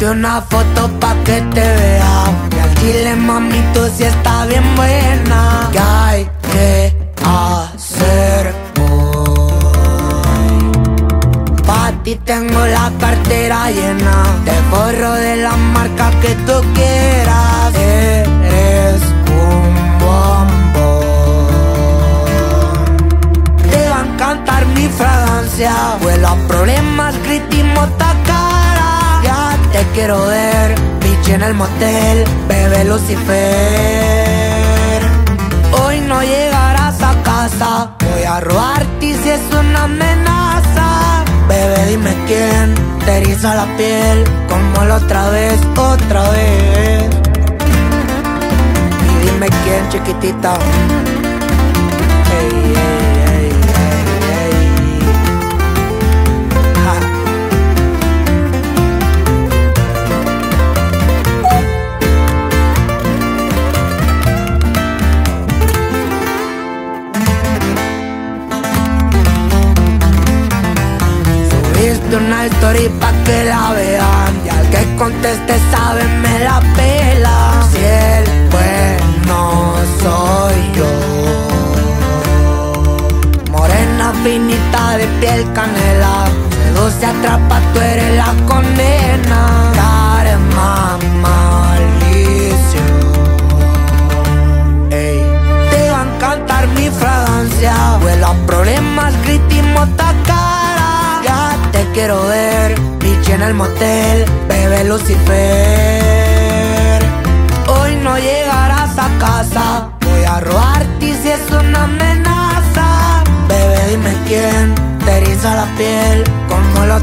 Una foto pa' que te vea. Y al chile, mami, tú sí está bien buena. ¿Qué hay que hacer hoy? Pa' ti tengo la cartera llena. Te forro de la marca que tú quieras. Eres un bombón. Te va a encantar mi fragancia. Vuela problemas, te quiero ver, bitch en el motel, bebe Lucifer. Hoy no llegarás a casa, voy a robarte si es una amenaza. Bebé, dime quién te eriza la piel, como la otra vez, otra vez. Y dime quién, chiquitita. Subiste una story pa' que la vean. Y al que conteste sabe me la pela. Si el bueno soy yo. Morena finita de piel canela. Seduce, atrapa, tú eres la condena quiero ver, bitch en el motel, bebe Lucifer. Hoy no llegarás a casa, voy a robarte si es una amenaza. Bebé, dime quién te eriza la piel, como vez,